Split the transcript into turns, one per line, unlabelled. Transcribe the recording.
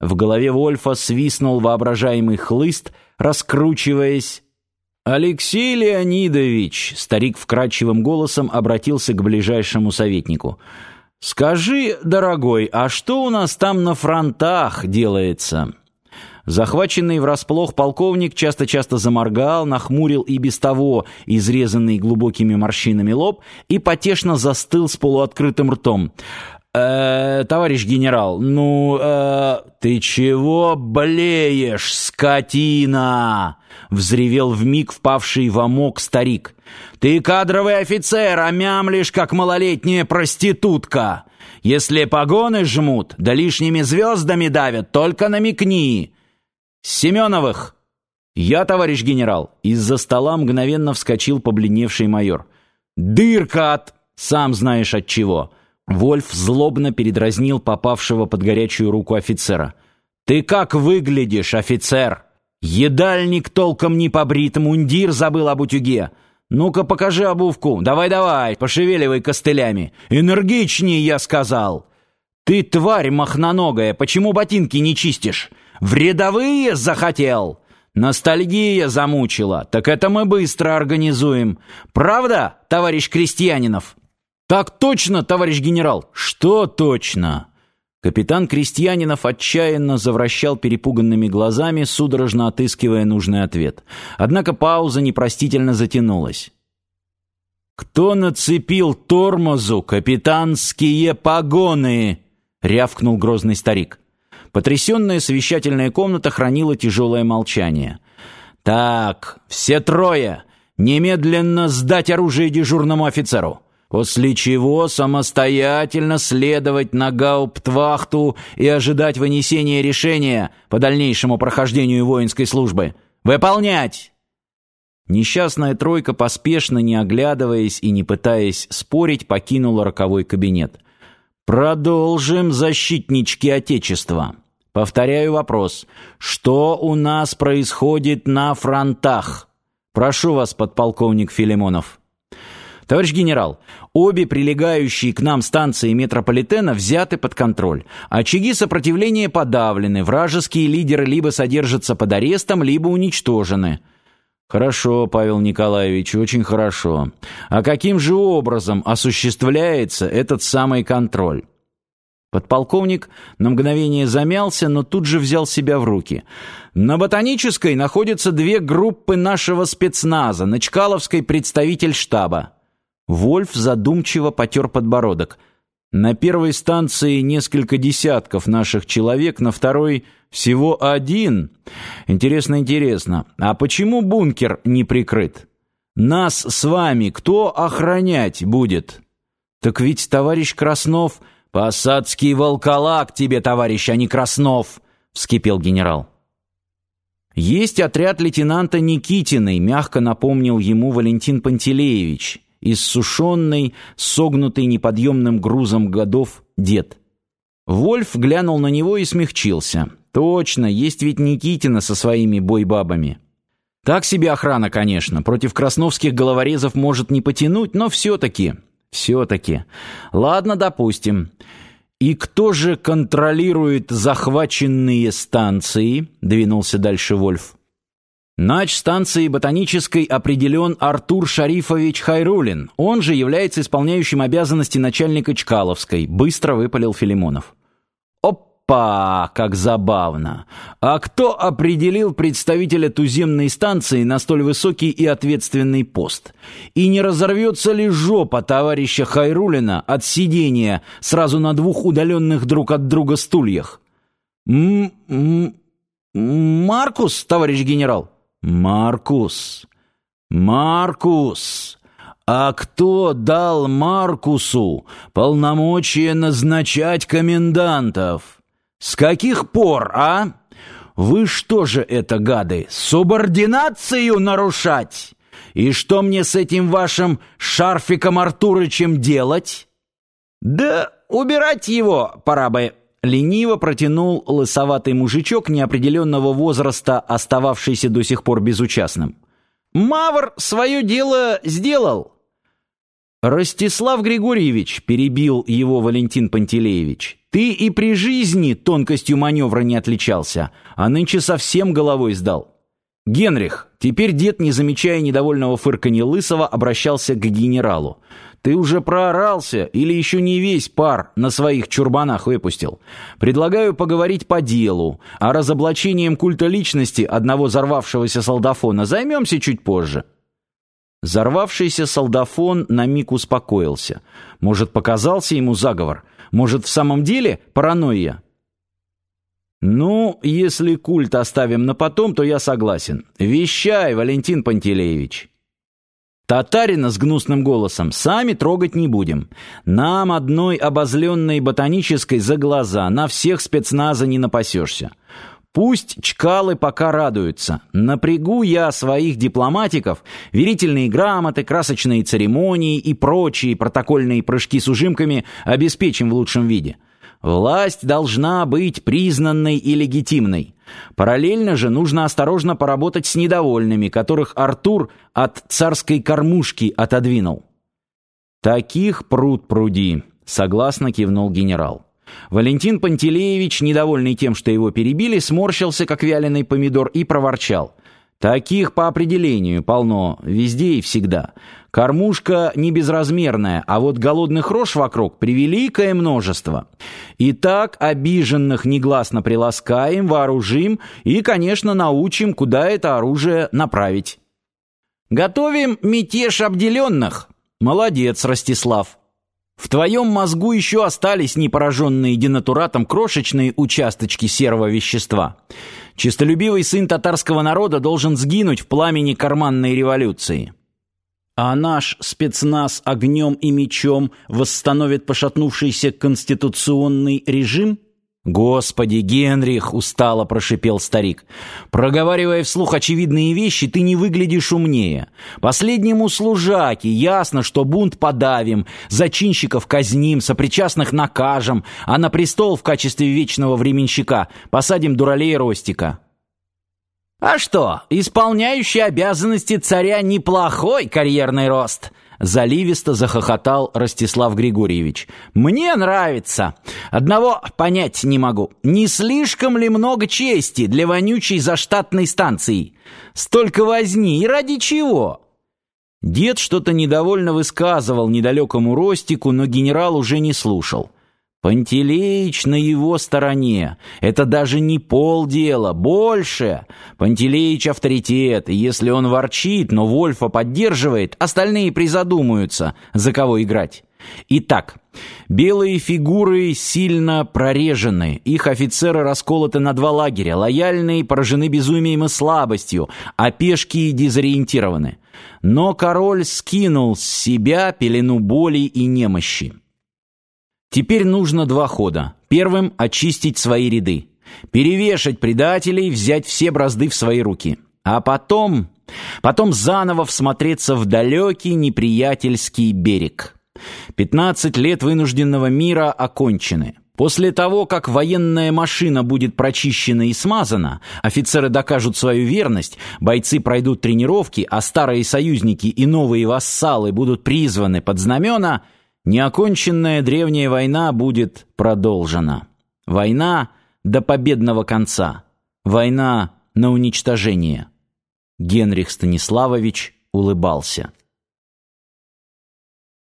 В голове Вольфа свистнул воображаемый хлыст, раскручиваясь. «Алексей Леонидович!» — старик вкрадчивым голосом обратился к ближайшему советнику. «Скажи, дорогой, а что у нас там на фронтах делается?» Захваченный врасплох полковник часто-часто заморгал, нахмурил и без того изрезанный глубокими морщинами лоб и потешно застыл с полуоткрытым ртом. «Э, товарищ генерал, ну, э, ты чего блеешь, скотина?» — взревел вмиг впавший в амок старик. «Ты кадровый офицер, а мямлишь, как малолетняя проститутка. Если погоны жмут, да лишними звездами давят, только намекни. Семеновых!» «Я, товарищ генерал!» Из-за стола мгновенно вскочил побледневший майор. «Дырка от... сам знаешь от чего!» Вольф злобно передразнил попавшего под горячую руку офицера. «Ты как выглядишь, офицер? Едальник толком не побрит, мундир забыл об утюге. Ну-ка покажи обувку, давай-давай, пошевеливай костылями. Энергичнее, я сказал. Ты, тварь махноногая, почему ботинки не чистишь? В рядовые захотел?» Ностальгия замучила. Так это мы быстро организуем. Правда, товарищ Крестьянинов?» «Так точно, товарищ генерал!» «Что точно?» Капитан Крестьянинов отчаянно завращал перепуганными глазами, судорожно отыскивая нужный ответ. Однако пауза непростительно затянулась. «Кто нацепил тормозу капитанские погоны?» — рявкнул грозный старик. Потрясенная совещательная комната хранила тяжелое молчание. «Так, все трое! Немедленно сдать оружие дежурному офицеру!» После чего самостоятельно следовать на гауптвахту и ожидать вынесения решения по дальнейшему прохождению воинской службы. Выполнять! Несчастная тройка, поспешно, не оглядываясь и не пытаясь спорить, покинула роковой кабинет. Продолжим, защитнички Отечества. Повторяю вопрос. Что у нас происходит на фронтах? Прошу вас, подполковник Филимонов. Товарищ генерал, обе прилегающие к нам станции метрополитена взяты под контроль. Очаги сопротивления подавлены, вражеские лидеры либо содержатся под арестом, либо уничтожены. Хорошо, Павел Николаевич, очень хорошо. А каким же образом осуществляется этот самый контроль? Подполковник на мгновение замялся, но тут же взял себя в руки. На Ботанической находятся две группы нашего спецназа, на Чкаловской представитель штаба. Вольф задумчиво потер подбородок. На первой станции несколько десятков наших человек, на второй всего один. Интересно, интересно. А почему бункер не прикрыт? Нас с вами кто охранять будет? Так ведь товарищ Краснов... «Посадский волколак тебе, товарищ, а не Краснов!» — вскипел генерал. «Есть отряд лейтенанта Никитиной», — мягко напомнил ему Валентин Пантелеевич иссушенный, согнутый неподъемным грузом годов дед. Вольф глянул на него и смягчился. «Точно, есть ведь Никитина со своими бойбабами». Так себе охрана, конечно, против красновских головорезов может не потянуть, но все-таки, все-таки. Ладно, допустим. И кто же контролирует захваченные станции? Двинулся дальше Вольф. Нач станции ботанической определен Артур Шарифович Хайрулин. Он же является исполняющим обязанности начальника Чкаловской. Быстро выпалил Филимонов. Опа, как забавно. А кто определил представителя туземной станции на столь высокий и ответственный пост? И не разорвется ли жопа товарища Хайрулина от сидения сразу на двух удаленных друг от друга стульях? М -м Маркус, товарищ генерал? Маркус! Маркус! А кто дал Маркусу полномочия назначать комендантов? С каких пор, а? Вы что же это, гады, субординацию нарушать? И что мне с этим вашим шарфиком Артурычем делать? Да убирать его пора бы. Лениво протянул лысоватый мужичок неопределенного возраста, остававшийся до сих пор безучастным. «Мавр свое дело сделал!» Ростислав Григорьевич, перебил его Валентин Пантелеевич, ты и при жизни тонкостью маневра не отличался, а нынче совсем головой сдал. Генрих, теперь дед, не замечая недовольного фырканья Лысого, обращался к генералу. Ты уже проорался или еще не весь пар на своих чурбанах выпустил? Предлагаю поговорить по делу, а разоблачением культа личности одного взорвавшегося солдафона займемся чуть позже. Зарвавшийся солдафон на миг успокоился. Может, показался ему заговор? Может, в самом деле паранойя? Ну, если культ оставим на потом, то я согласен. Вещай, Валентин Пантелеевич. Татарина с гнусным голосом сами трогать не будем. Нам одной обозленной ботанической за глаза на всех спецназа не напасешься. Пусть чкалы пока радуются. Напрягу я своих дипломатиков, верительные грамоты, красочные церемонии и прочие протокольные прыжки с ужимками обеспечим в лучшем виде. Власть должна быть признанной и легитимной. Параллельно же нужно осторожно поработать с недовольными, которых Артур от царской кормушки отодвинул. «Таких пруд пруди», — согласно кивнул генерал. Валентин Пантелеевич, недовольный тем, что его перебили, сморщился, как вяленый помидор, и проворчал. «Таких по определению полно, везде и всегда. Кормушка не безразмерная, а вот голодных рож вокруг превеликое множество. И так обиженных негласно приласкаем, вооружим и, конечно, научим, куда это оружие направить». «Готовим мятеж обделенных!» «Молодец, Ростислав!» В твоем мозгу еще остались непораженные денатуратом крошечные участочки серого вещества. Чистолюбивый сын татарского народа должен сгинуть в пламени карманной революции. А наш спецназ огнем и мечом восстановит пошатнувшийся конституционный режим – «Господи, Генрих!» — устало прошипел старик. «Проговаривая вслух очевидные вещи, ты не выглядишь умнее. Последнему служаке ясно, что бунт подавим, зачинщиков казним, сопричастных накажем, а на престол в качестве вечного временщика посадим дуралей Ростика». «А что, исполняющий обязанности царя неплохой карьерный рост?» Заливисто захохотал Ростислав Григорьевич. «Мне нравится. Одного понять не могу. Не слишком ли много чести для вонючей заштатной станции? Столько возни и ради чего?» Дед что-то недовольно высказывал недалекому Ростику, но генерал уже не слушал. Пантелеич на его стороне. Это даже не полдела, больше. Пантелеич авторитет, и если он ворчит, но Вольфа поддерживает, остальные призадумаются, за кого играть. Итак, белые фигуры сильно прорежены, их офицеры расколоты на два лагеря, лояльные поражены безумием и слабостью, а пешки дезориентированы. Но король скинул с себя пелену боли и немощи. Теперь нужно два хода. Первым — очистить свои ряды. Перевешать предателей, взять все бразды в свои руки. А потом... Потом заново всмотреться в далекий неприятельский берег. 15 лет вынужденного мира окончены. После того, как военная машина будет прочищена и смазана, офицеры докажут свою верность, бойцы пройдут тренировки, а старые союзники и новые вассалы будут призваны под знамена — Неоконченная древняя война будет продолжена. Война до победного конца. Война на уничтожение. Генрих Станиславович улыбался.